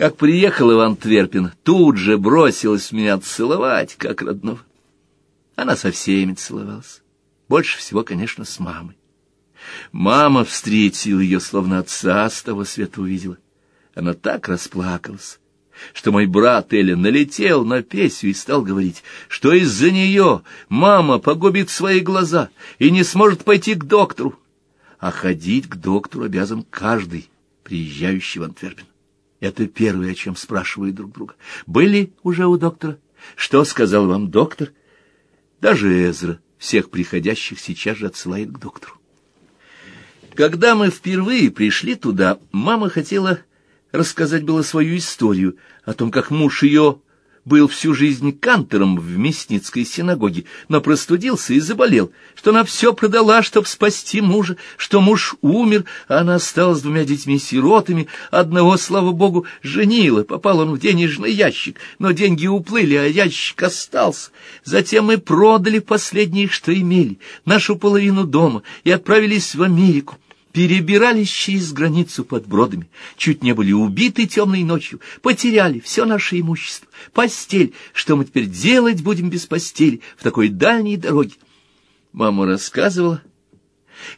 Как приехала в Антверпен, тут же бросилась меня целовать, как родного. Она со всеми целовалась. Больше всего, конечно, с мамой. Мама встретила ее, словно отца с того света увидела. Она так расплакалась, что мой брат Эля налетел на Песю и стал говорить, что из-за нее мама погубит свои глаза и не сможет пойти к доктору. А ходить к доктору обязан каждый, приезжающий в Антверпен. Это первое, о чем спрашивают друг друга. Были уже у доктора? Что сказал вам доктор? Даже Эзра всех приходящих сейчас же отсылает к доктору. Когда мы впервые пришли туда, мама хотела рассказать было свою историю о том, как муж ее был всю жизнь кантором в Мясницкой синагоге, но простудился и заболел, что она все продала, чтобы спасти мужа, что муж умер, а она осталась с двумя детьми-сиротами, одного, слава богу, женила, попал он в денежный ящик, но деньги уплыли, а ящик остался. Затем мы продали последнее, что имели, нашу половину дома, и отправились в Америку перебирались через границу под бродами, чуть не были убиты темной ночью, потеряли все наше имущество, постель, что мы теперь делать будем без постели в такой дальней дороге. Мама рассказывала,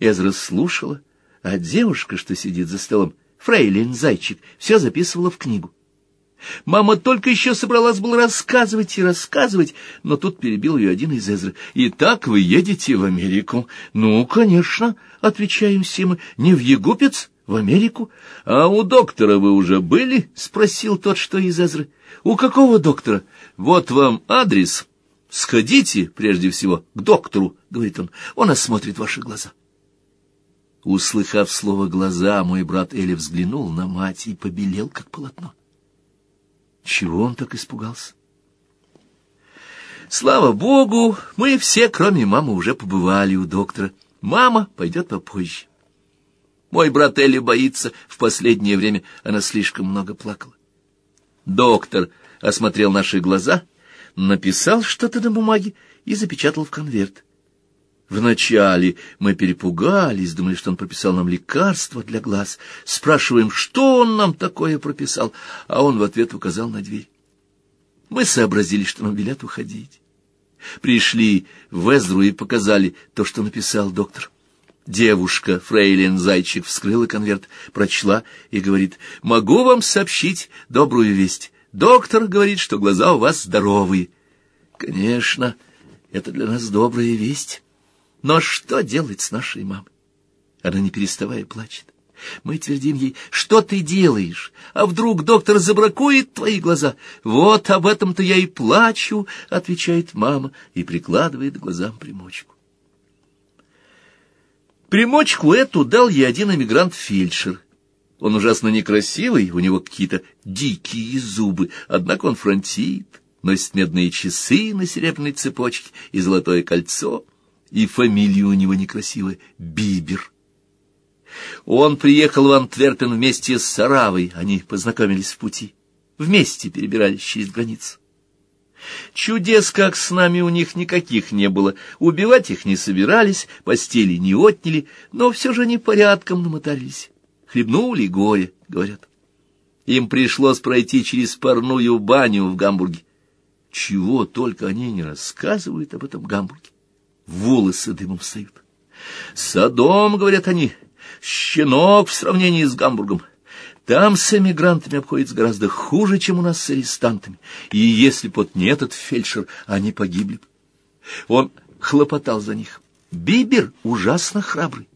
Эзра слушала, а девушка, что сидит за столом, Фрейлин Зайчик, все записывала в книгу. Мама только еще собралась было рассказывать и рассказывать, но тут перебил ее один из Эзры. «Итак вы едете в Америку?» «Ну, конечно», — отвечаем все мы, — «не в Егупец, в Америку». «А у доктора вы уже были?» — спросил тот, что из Эзры. «У какого доктора?» «Вот вам адрес. Сходите, прежде всего, к доктору», — говорит он. «Он осмотрит ваши глаза». Услыхав слово «глаза», мой брат Эли взглянул на мать и побелел, как полотно. Чего он так испугался? Слава богу, мы все, кроме мамы, уже побывали у доктора. Мама пойдет попозже. Мой брат Элли боится, в последнее время она слишком много плакала. Доктор осмотрел наши глаза, написал что-то на бумаге и запечатал в конверт. Вначале мы перепугались, думали, что он прописал нам лекарство для глаз. Спрашиваем, что он нам такое прописал, а он в ответ указал на дверь. Мы сообразили, что нам велят уходить. Пришли в Эзру и показали то, что написал доктор. Девушка, фрейлин Зайчик, вскрыла конверт, прочла и говорит, «Могу вам сообщить добрую весть. Доктор говорит, что глаза у вас здоровые». Конечно, это для нас добрая весть. Но что делать с нашей мамой? Она, не переставая, плачет. Мы твердим ей, что ты делаешь? А вдруг доктор забракует твои глаза? Вот об этом-то я и плачу, — отвечает мама и прикладывает глазам примочку. Примочку эту дал ей один эмигрант-фельдшер. Он ужасно некрасивый, у него какие-то дикие зубы, однако он фронтит, носит медные часы на серебряной цепочке и золотое кольцо — и фамилия у него некрасивая — Бибер. Он приехал в Антверпен вместе с Саравой, они познакомились в пути, вместе перебирались через границу. Чудес, как с нами, у них никаких не было, убивать их не собирались, постели не отняли, но все же они порядком намотались. Хлебнули горе, говорят. Им пришлось пройти через парную баню в Гамбурге. Чего только они не рассказывают об этом Гамбурге волосы дымом встают. Содом, говорят они, щенок в сравнении с Гамбургом. Там с эмигрантами обходится гораздо хуже, чем у нас с арестантами. И если б вот не этот фельдшер, они погибли бы. Он хлопотал за них. Бибер ужасно храбрый.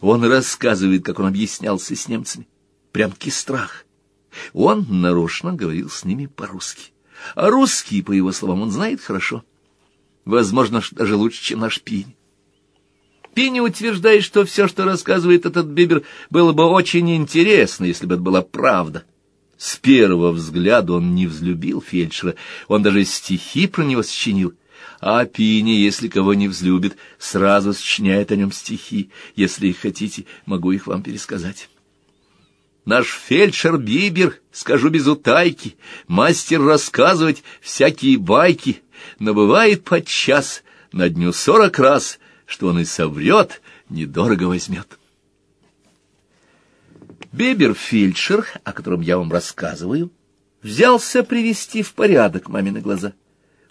Он рассказывает, как он объяснялся с немцами. Прям-таки страх. Он нарочно говорил с ними по-русски. А русский, по его словам, он знает хорошо. Возможно, даже лучше, чем наш Пинь. Пинь утверждает, что все, что рассказывает этот Бибер, было бы очень интересно, если бы это была правда. С первого взгляда он не взлюбил фельдшера, он даже стихи про него сочинил. А Пини, если кого не взлюбит, сразу сочиняет о нем стихи. Если хотите, могу их вам пересказать. Наш фельдшер Бибер, скажу без утайки, мастер рассказывать всякие байки, но бывает подчас на дню сорок раз, что он и соврет, недорого возьмет. Бебер-фельдшер, о котором я вам рассказываю, взялся привести в порядок мамины глаза.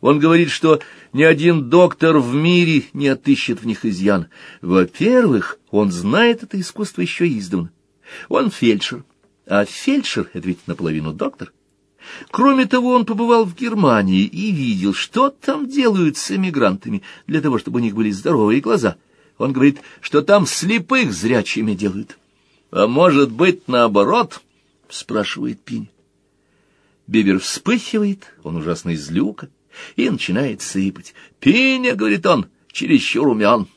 Он говорит, что ни один доктор в мире не отыщет в них изъян. Во-первых, он знает это искусство еще издавна. Он фельдшер, а фельдшер — это ведь наполовину доктор. Кроме того, он побывал в Германии и видел, что там делают с эмигрантами для того, чтобы у них были здоровые глаза. Он говорит, что там слепых зрячими делают. — А может быть, наоборот? — спрашивает Пинь. Бибер вспыхивает, он ужасно излюка, и начинает сыпать. «Пиня, — говорит он, — чересчур умен.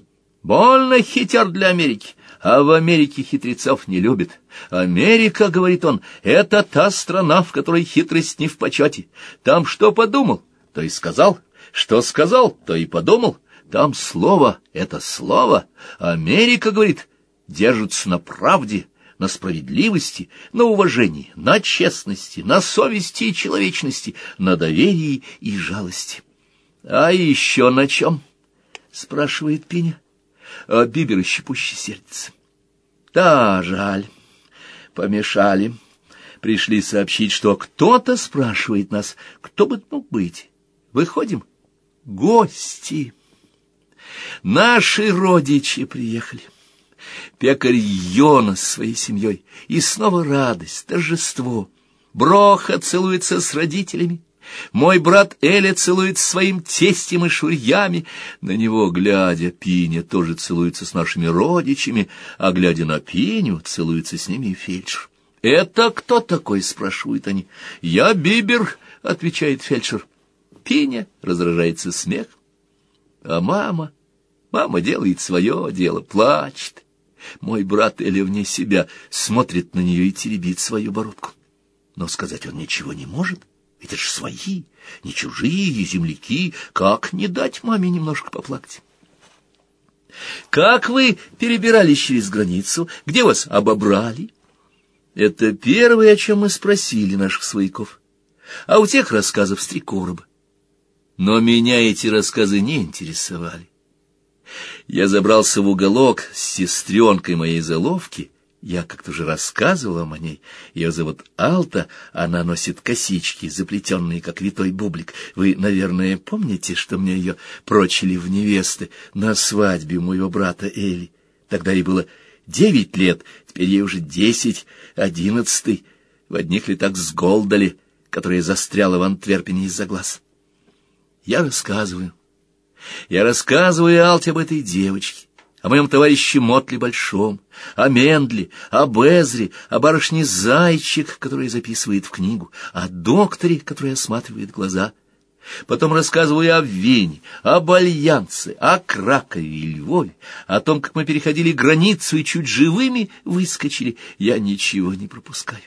Больно хитер для Америки, а в Америке хитрецов не любят. Америка, — говорит он, — это та страна, в которой хитрость не в почете. Там что подумал, то и сказал, что сказал, то и подумал. Там слово — это слово. Америка, — говорит, — держится на правде, на справедливости, на уважении, на честности, на совести и человечности, на доверии и жалости. — А еще на чем? — спрашивает Пиня. А Бибер еще пуще сердце. — Да, жаль. Помешали. Пришли сообщить, что кто-то спрашивает нас, кто бы мог быть. Выходим. Гости. Наши родичи приехали пекарь Йона с своей семьей. И снова радость, торжество. Броха целуется с родителями. Мой брат Эля целует своим тестем и шурьями. На него, глядя, Пиня тоже целуется с нашими родичами, а, глядя на Пиню, целуется с ними и фельдшер. «Это кто такой?» — спрашивают они. «Я Бибер», — отвечает фельдшер. Пиня раздражается смех. А мама... Мама делает свое дело, плачет. Мой брат Эля вне себя смотрит на нее и теребит свою бородку. Но сказать он ничего не может, это ж свои, не чужие земляки. Как не дать маме немножко поплакать? Как вы перебирались через границу? Где вас обобрали? Это первое, о чем мы спросили наших свояков. А у тех рассказов с три короба. Но меня эти рассказы не интересовали. Я забрался в уголок с сестренкой моей заловки. Я как-то уже рассказывал вам о ней. Ее зовут Алта, она носит косички, заплетенные, как витой бублик. Вы, наверное, помните, что мне ее прочили в невесты на свадьбе моего брата Эли? Тогда ей было девять лет, теперь ей уже десять, одиннадцатый. В одних летах с Голдали, которая застряла в Антверпене из-за глаз. Я рассказываю я рассказываю Алте об этой девочке, о моем товарище Мотли Большом, о Мендле, о Безре, о барышне Зайчик, которая записывает в книгу, о докторе, который осматривает глаза. Потом рассказываю о Вене, об Альянсе, о Кракове и Львове, о том, как мы переходили границу и чуть живыми выскочили. Я ничего не пропускаю.